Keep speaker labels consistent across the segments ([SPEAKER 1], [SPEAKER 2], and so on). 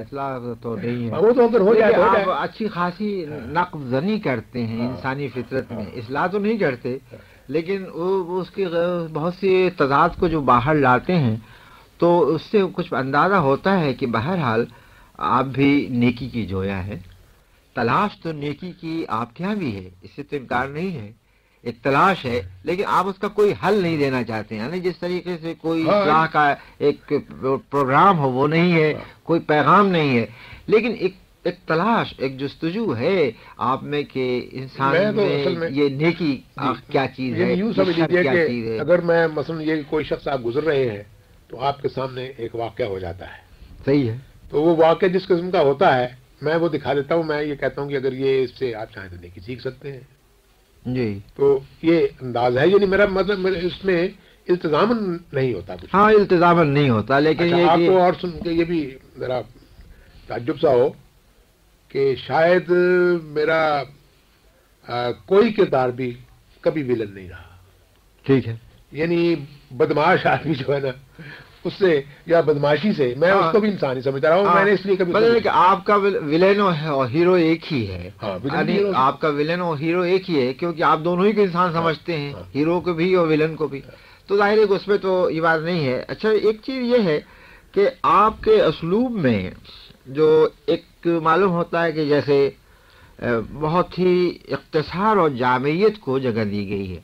[SPEAKER 1] اصلاح تو نہیں ہے۔ اچھی خاصی نقد زنی کرتے ہیں انسانی فطرت میں اصلاح تو نہیں کرتے لیکن وہ اس کی غ- بہت سی تضاد کو جو باہر لاتے ہیں تو اس سے کچھ اندازہ ہوتا ہے کہ بہرحال آپ بھی نیکی کی جویا ہے۔ تلاش تو نیکی کی آپ کے یہاں بھی ہے اس سے تو انکار نہیں ہے۔ ایک تلاش ہے لیکن آپ اس کا کوئی حل نہیں دینا چاہتے ہیں یعنی جس طریقے سے کوئی
[SPEAKER 2] ہاں۔
[SPEAKER 1] اصلاح کا ایک پروگرام ہو وہ نہیں ہے کوئی پیغام نہیں ہے۔ لیکن ایک ایک تلاش ایک جستجو ہے آپ میں کہ انسان میں یہ نیکی آ- کیا چیز
[SPEAKER 2] یعنی
[SPEAKER 1] ہے
[SPEAKER 2] یوں
[SPEAKER 1] یہ
[SPEAKER 2] سمجھ
[SPEAKER 1] شر
[SPEAKER 2] لیجیے
[SPEAKER 1] کیا چیز
[SPEAKER 2] کہ
[SPEAKER 1] ہے۔
[SPEAKER 2] اگر میں مثلا یہ کوئی شخص آپ گزر رہے ہیں تو آپ کے سامنے ایک واقعہ ہو جاتا ہے۔
[SPEAKER 1] صحیح ہے۔
[SPEAKER 2] تو وہ واقعہ جس قسم کا ہوتا ہے میں وہ دکھا دیتا ہوں میں یہ کہتا ہوں کہ اگر یہ اس سے آپ چاہیں تو نیکی سیکھ سکتے ہیں۔
[SPEAKER 1] جی۔
[SPEAKER 2] تو یہ انداز ہے یعنی میرا مطلب اس میں التظام نہیں ہوتا
[SPEAKER 1] ہاں التظام نہیں ہوتا لیکن
[SPEAKER 2] اچھا،
[SPEAKER 1] یہ
[SPEAKER 2] آپ کو اور سن کے یہ بھی ذرا تعجب سا ہو کہ شاید میرا کوئی کردار بھی کبھی ولن نہیں رہا۔
[SPEAKER 1] ٹھیک ہے۔
[SPEAKER 2] یعنی بدماش آدمی جو ہے نا اس سے یا بدماشی سے میں
[SPEAKER 1] ہاں۔
[SPEAKER 2] اس کو بھی انسان ہی سمجھتا رہا ہوں میں نے اس لیے کبھی
[SPEAKER 1] مطلب کہ آپ کا ول- ولین اور ہیرو ایک ہی ہے۔
[SPEAKER 2] ہاں،
[SPEAKER 1] یعنی آپ کا ولین اور ہیرو ایک ہی ہے کیونکہ آپ دونوں ہی کو انسان سمجھتے ہیں
[SPEAKER 2] ہاں۔
[SPEAKER 1] ہیرو کو بھی اور ولن کو بھی۔ تو ظاہر ہے کہ اس میں تو یہ بات نہیں ہے۔ اچھا ایک چیز یہ ہے کہ آپ کے اسلوب میں جو ایک معلوم ہوتا ہے کہ جیسے بہت ہی اختصار اور جامعیت کو جگہ دی گئی ہے۔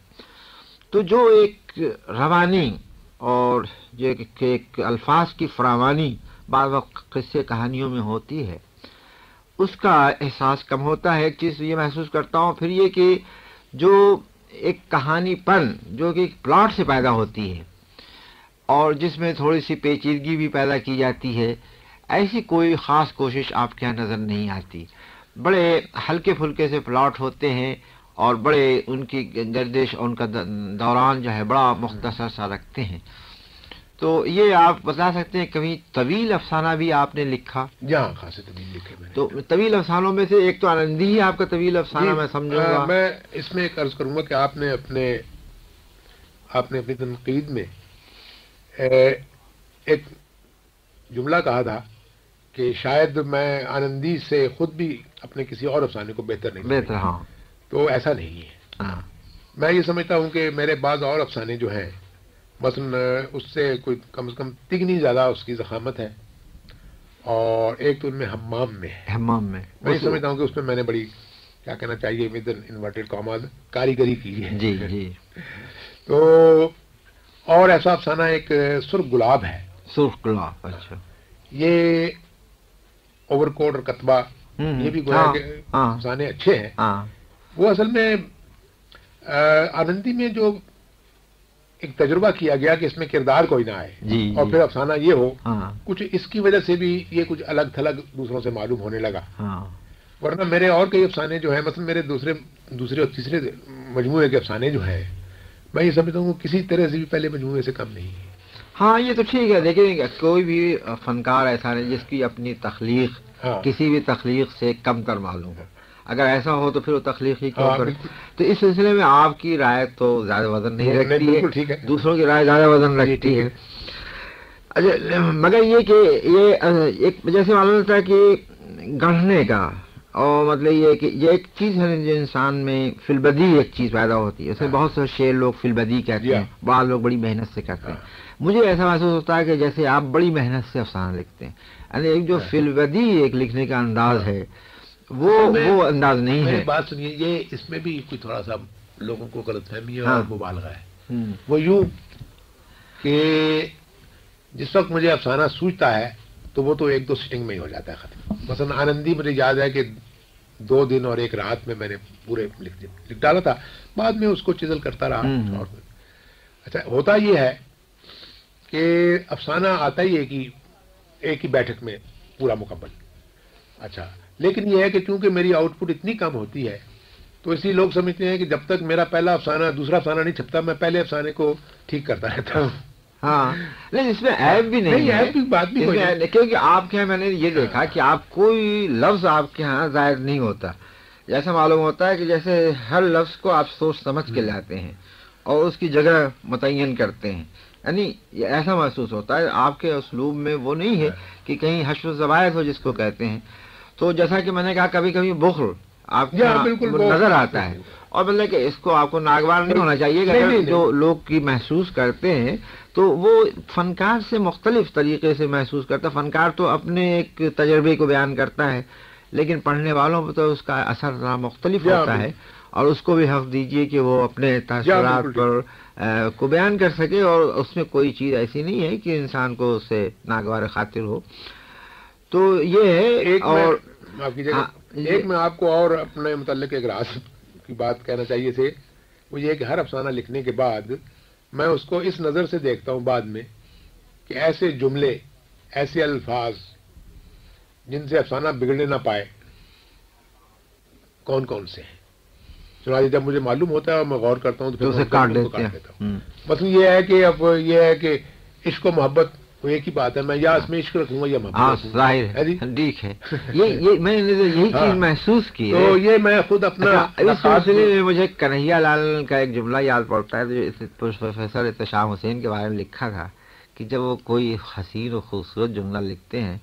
[SPEAKER 1] تو جو ایک روانی اور جو ایک ایک الفاظ کی فراوانی بعض وقت قصے کہانیوں میں ہوتی ہے۔ اس کا احساس کم ہوتا ہے، ایک چیز یہ محسوس کرتا ہوں، پھر یہ کہ جو ایک کہانی پن، جو کہ ایک پلاٹ سے پیدا ہوتی ہے اور جس میں تھوڑی سی پیچیدگی بھی پیدا کی جاتی ہے، ایسی کوئی خاص کوشش آپ کے یہاں نظر نہیں آتی۔ بڑے ہلکے پھلکے سے پلاٹ ہوتے ہیں اور بڑے ان کی گردش اور ان کا دوران جو ہے بڑا مختصر سا رکھتے ہیں۔ تو یہ آپ بتا سکتے ہیں کبھی طویل افسانہ بھی آپ نے لکھا؟
[SPEAKER 2] جہاں خاصے طویل لکھے میں
[SPEAKER 1] تو طویل افسانوں میں سے ایک تو آنندی ہی آپ کا طویل افسانہ
[SPEAKER 2] جی،
[SPEAKER 1] میں سمجھوں گا۔
[SPEAKER 2] میں اس میں ایک عرض کروں گا کہ آپ نے اپنے آپ نے اپنی تنقید میں ایک جملہ کہا تھا کہ شاید میں آنندی سے خود بھی اپنے کسی اور افسانے کو بہتر نہیں
[SPEAKER 1] بہتر۔ ہاں۔
[SPEAKER 2] تو ایسا نہیں ہے۔
[SPEAKER 1] ہاں۔
[SPEAKER 2] میں یہ سمجھتا ہوں کہ میرے بعض اور افسانے جو ہیں مثلا اس سے کوئی کم از کم تگنی زیادہ اس کی زخامت ہے اور ایک تو ان میں ہمام میں ہے
[SPEAKER 1] حمام میں۔
[SPEAKER 2] میں یہ سمجھتا ہوں کہ اس میں میں نے بڑی کیا کہنا چاہیے انورٹیڈ کاماز کاریگری کی ہے۔
[SPEAKER 1] جی جی۔
[SPEAKER 2] تو اور ایسا افسانہ ایک سرخ گلاب ہے۔
[SPEAKER 1] سرخ گلاب اچھا۔
[SPEAKER 2] یہ اوور کوٹ اور کتبہ یہ بھی گویا
[SPEAKER 1] ہاں،
[SPEAKER 2] کہ
[SPEAKER 1] ہاں۔
[SPEAKER 2] افسانے اچھے ہیں۔
[SPEAKER 1] ہاں۔
[SPEAKER 2] وہ اصل میں آنندی میں جو ایک تجربہ کیا گیا کہ اس میں کردار کوئی نہ آئے
[SPEAKER 1] جی
[SPEAKER 2] اور
[SPEAKER 1] جی۔
[SPEAKER 2] پھر افسانہ یہ ہو
[SPEAKER 1] ہاں۔
[SPEAKER 2] کچھ اس کی وجہ سے بھی یہ کچھ الگ تھلگ دوسروں سے معلوم ہونے لگا۔
[SPEAKER 1] ہاں۔
[SPEAKER 2] ورنہ میرے اور کئی افسانے جو ہیں مثلا میرے دوسرے دوسرے اور تیسرے مجموعے کے افسانے جو ہیں میں یہ سمجھتا ہوں کہ کسی طرح سے بھی پہلے مجموعے سے کم نہیں۔
[SPEAKER 1] ہاں یہ تو ٹھیک ہے۔ دیکھیں کوئی بھی فنکار ایسا نہیں جس کی اپنی تخلیق کسی بھی تخلیق سے کم تر معلوم ہو اگر ایسا ہو تو پھر وہ تخلیق ہی کیوں
[SPEAKER 2] ہاں،
[SPEAKER 1] کرے۔ تو اس سلسلے میں آپ کی رائے تو زیادہ وزن نہیں رکھتی ہے
[SPEAKER 2] ہے۔
[SPEAKER 1] دوسروں کی رائے زیادہ وزن
[SPEAKER 2] جی،
[SPEAKER 1] رکھتی ہے
[SPEAKER 2] ہے۔
[SPEAKER 1] اچھا مگر یہ کہ یہ اه، ایک جیسے معلوم ہوتا ہے کہ گڑھنے کا اور مطلب یہ کہ یہ ایک چیز ہے جو انسان میں فلبدی ایک چیز پیدا ہوتی ہے اس میں
[SPEAKER 2] ہاں۔
[SPEAKER 1] بہت سے شعر لوگ فلبدی کہتے ہیں
[SPEAKER 2] ہاں۔
[SPEAKER 1] بعض لوگ بڑی محنت سے کرتے ہیں
[SPEAKER 2] ہاں۔
[SPEAKER 1] مجھے ایسا محسوس ہوتا ہے کہ جیسے آپ بڑی محنت سے افسانہ لکھتے ہیں یعنی ایک جو
[SPEAKER 2] ہاں۔
[SPEAKER 1] فلبدی ایک لکھنے کا انداز ہے وہ وہ انداز نہیں ہے
[SPEAKER 2] بات سنیے یہ اس میں بھی کوئی تھوڑا سا لوگوں کو غلط فہمی ہے
[SPEAKER 1] ہاں۔
[SPEAKER 2] اور مبالغہ ہے وہ یوں کہ جس وقت مجھے افسانہ سوچتا ہے تو وہ تو ایک دو سٹنگ میں ہی ہو جاتا ہے ختم مثلا آنندی مجھے یاد ہے کہ دو دن اور ایک رات میں میں نے پورے لکھ لکھ ڈالا تھا۔ بعد میں اس کو چزل کرتا رہا۔ اور اچھا ہوتا یہ ہے کہ افسانہ آتا ہی ایک ہی ایک ہی بیٹھک میں پورا مکمل۔ اچھا لیکن یہ ہے کہ چونکہ میری آؤٹ پٹ اتنی کم ہوتی ہے تو اسی لوگ سمجھتے ہیں کہ جب تک میرا پہلا افسانہ دوسرا افسانہ نہیں چھپتا میں پہلے افسانے کو ٹھیک کرتا رہتا ہوں۔
[SPEAKER 1] ہاں۔ لیکن اس میں عیب بھی نہیں ہے۔
[SPEAKER 2] بات بھی۔
[SPEAKER 1] کیونکہ آپ کے یہاں میں نے یہ دیکھا کہ آپ کوئی لفظ آپ کے ہاں زائد نہیں ہوتا۔ جیسا معلوم ہوتا ہے کہ جیسے ہر لفظ کو آپ سوچ سمجھ کے لاتے ہیں اور اس کی جگہ متعین کرتے ہیں۔ یعنی ایسا محسوس ہوتا ہے آپ کے اسلوب میں وہ نہیں ہے کہ کہیں حشر و زبایت ہو جس کو کہتے ہیں۔ تو جیسا کہ میں نے کہا کبھی کبھی بخل آپ
[SPEAKER 2] جی ہاں،
[SPEAKER 1] کو نظر آتا ہے۔ اور مطلب کہ اس کو آپ کو ناگوار نہیں ہونا چاہیے کہ جو لوگ کی محسوس کرتے ہیں تو وہ فنکار سے مختلف طریقے سے محسوس کرتا فنکار تو اپنے ایک تجربے کو بیان کرتا ہے لیکن پڑھنے والوں پہ تو اس کا اثر ذرا مختلف
[SPEAKER 2] جی
[SPEAKER 1] ہوتا ہے۔ اور اس کو بھی حق دیجیے کہ وہ اپنے تاثرات
[SPEAKER 2] بالکل
[SPEAKER 1] پر کو بیان کر سکے اور اس میں کوئی چیز ایسی نہیں ہے کہ انسان کو اس سے ناگوار خاطر ہو۔ تو یہ ہے
[SPEAKER 2] ایک
[SPEAKER 1] اور ہاں،
[SPEAKER 2] ایک میں آپ کو اور اپنے متعلق ایک راز۔ کی بات کہنا چاہیے تھے وہ یہ کہ ہر افسانہ لکھنے کے بعد میں اس کو اس نظر سے دیکھتا ہوں بعد میں کہ ایسے جملے ایسے الفاظ جن سے افسانہ بگڑنے نہ پائے کون کون سے ہیں؟ چنانچہ جب مجھے معلوم ہوتا ہے اور میں غور کرتا ہوں تو پھر
[SPEAKER 1] اسے کاٹ
[SPEAKER 2] دیتا ہوں۔
[SPEAKER 1] ہوں۔
[SPEAKER 2] مثلا یہ ہے کہ اب یہ ہے کہ عشق و محبت وہ ایک ہی بات ہے میں یا اس میں عشق رکھوں گا یا محبت
[SPEAKER 1] ہاں۔ ظاہر
[SPEAKER 2] جی؟
[SPEAKER 1] ٹھیک ہے۔ یہ یہ میں نے یہی
[SPEAKER 2] ہاں۔
[SPEAKER 1] چیز محسوس کی ہے۔
[SPEAKER 2] تو یہ میں خود اپنا
[SPEAKER 1] اچھا، اس سلسلے میں مجھے کنہیا لال کا ایک جملہ یاد پڑتا ہے جو پروفیسر احتشام حسین کے بارے میں لکھا تھا کہ جب وہ کوئی حسین و خوبصورت جملہ لکھتے ہیں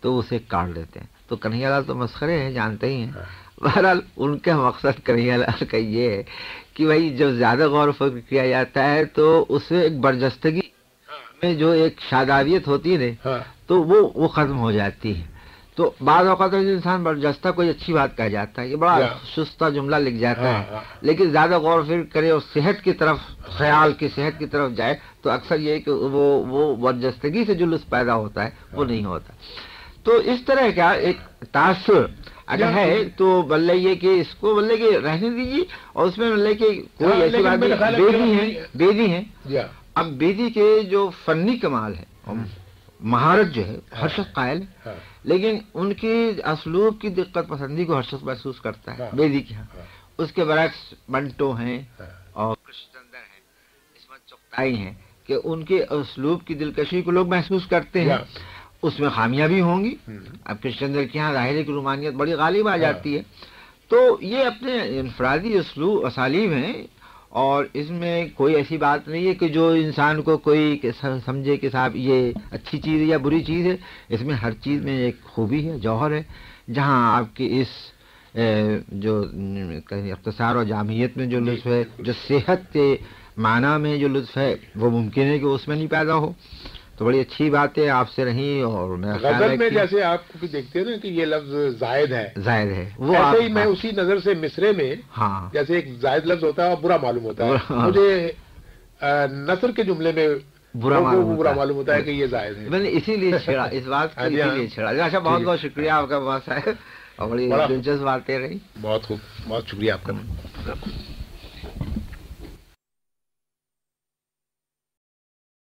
[SPEAKER 1] تو اسے کاٹ دیتے ہیں۔ تو کنہیا لال تو مسخرے ہیں جانتے ہی ہیں۔ بہرحال ان کا مقصد کنہیا لال کا یہ ہے کہ بھائی جب زیادہ غور و فکر کیا جاتا ہے تو اس میں ایک برجستگی میں جو ایک شادابیت ہوتی ہے نا
[SPEAKER 2] ہاں۔
[SPEAKER 1] تو وہ وہ ختم ہو جاتی ہے۔ تو بعض اوقات انسان برجستہ کوئی اچھی بات کہہ جاتا ہے یہ بڑا
[SPEAKER 2] یا۔
[SPEAKER 1] سستہ جملہ لکھ جاتا
[SPEAKER 2] ہاں،
[SPEAKER 1] ہے۔
[SPEAKER 2] ہاں۔
[SPEAKER 1] لیکن زیادہ غور فکر کرے اور صحت کی طرف خیال کی صحت کی طرف جائے تو اکثر یہ کہ وہ وہ برجستگی سے لطف پیدا ہوتا ہے وہ
[SPEAKER 2] ہاں۔
[SPEAKER 1] نہیں ہوتا۔ تو اس طرح کا ایک تاثر اگر ہے تو بلے یہ کہ اس کو بلے کہ رہنے دیجیے اور اس میں بلے کہ کوئی
[SPEAKER 2] ہاں،
[SPEAKER 1] ایسی بات نہیں بیدی
[SPEAKER 2] کہ-
[SPEAKER 1] ہیں بیدی ہیں۔
[SPEAKER 2] ہاں۔
[SPEAKER 1] اب بیدی کے جو فنی کمال ہے مہارت جو ہے ہر شخص قائل ہے
[SPEAKER 2] ہاں
[SPEAKER 1] لیکن ان کی اسلوب کی دقت پسندی کو ہر شخص محسوس کرتا ہے
[SPEAKER 2] ہاں۔
[SPEAKER 1] بیدی کے ہاں
[SPEAKER 2] ہاں۔
[SPEAKER 1] اس کے برعکس منٹو ہیں
[SPEAKER 2] ہاں۔
[SPEAKER 1] اور ہیں عصمت چغتائی ہیں کہ ان کے اسلوب کی دلکشی کو لوگ محسوس کرتے ہیں
[SPEAKER 2] ہاں۔
[SPEAKER 1] اس میں خامیاں بھی ہوں گی۔ اب کرشچندر کے یہاں ظاہر کہ رومانیت بڑی غالب آ
[SPEAKER 2] ہاں۔
[SPEAKER 1] جاتی ہے تو یہ اپنے انفرادی اسلوب اسالیب ہیں اور اس میں کوئی ایسی بات نہیں ہے کہ جو انسان کو کوئی سمجھے کہ صاحب یہ اچھی چیز ہے یا بری چیز ہے اس میں ہر چیز میں ایک خوبی ہے جوہر ہے جہاں آپ کی اس جو اختصار اور جامعیت میں جو
[SPEAKER 2] جی،
[SPEAKER 1] لطف ہے۔ جو صحت کے معنی میں جو لطف ہے وہ ممکن ہے کہ اس میں نہیں پیدا ہو تو بڑی اچھی بات ہے آپ سے رہی اور میرا خیال
[SPEAKER 2] غزل میں جیسے آپ بھی دیکھتے ہیں نا کہ یہ لفظ زائد ہے۔
[SPEAKER 1] ظاہر ہے۔ وہ
[SPEAKER 2] ایسے ہی میں اسی نظر سے مصرے میں
[SPEAKER 1] ہاں۔
[SPEAKER 2] جیسے ایک زائد لفظ ہوتا ہے اور برا معلوم ہوتا ہے۔ مجھے نثر کے جملے میں
[SPEAKER 1] برا معلوم
[SPEAKER 2] برا
[SPEAKER 1] ہوتا ہے۔
[SPEAKER 2] معلوم ہوتا ہے کہ یہ زائد ہے۔
[SPEAKER 1] میں نے اسی لیے چھیڑا اس بات کو
[SPEAKER 2] ہاں جی، ہاں۔
[SPEAKER 1] لیے چھیڑا۔ اچھا بہت بہت شکریہ آپ کا بہت صاحب۔ اور بڑی دلچسپ باتیں رہی
[SPEAKER 2] بہت خوب بہت شکریہ آپ کا۔